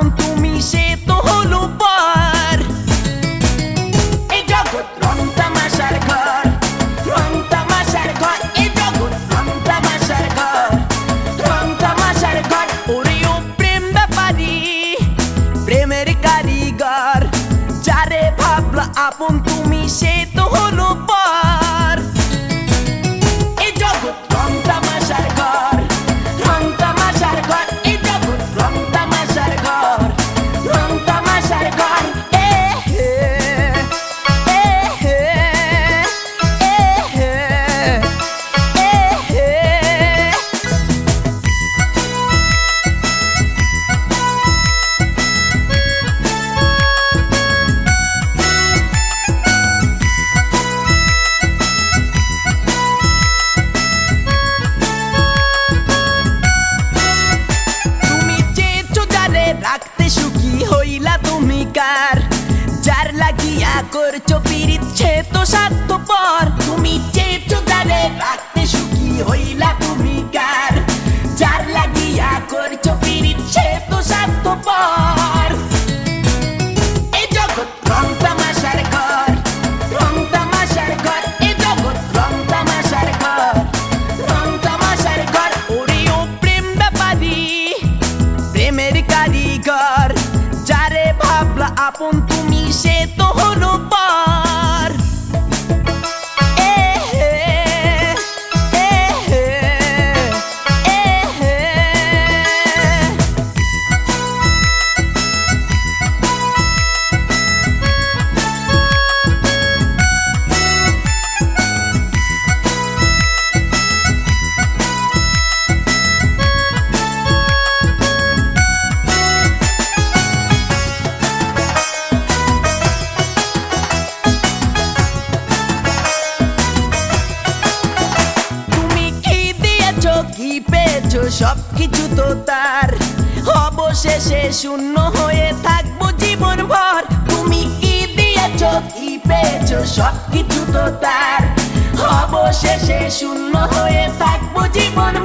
مشارے پیم کاریگ چارے آپ تمو چار لگی آگر چو پیڑ ہے تو تمی سے تو انوار جیون تم کی پیچ سب کچھ تو جی من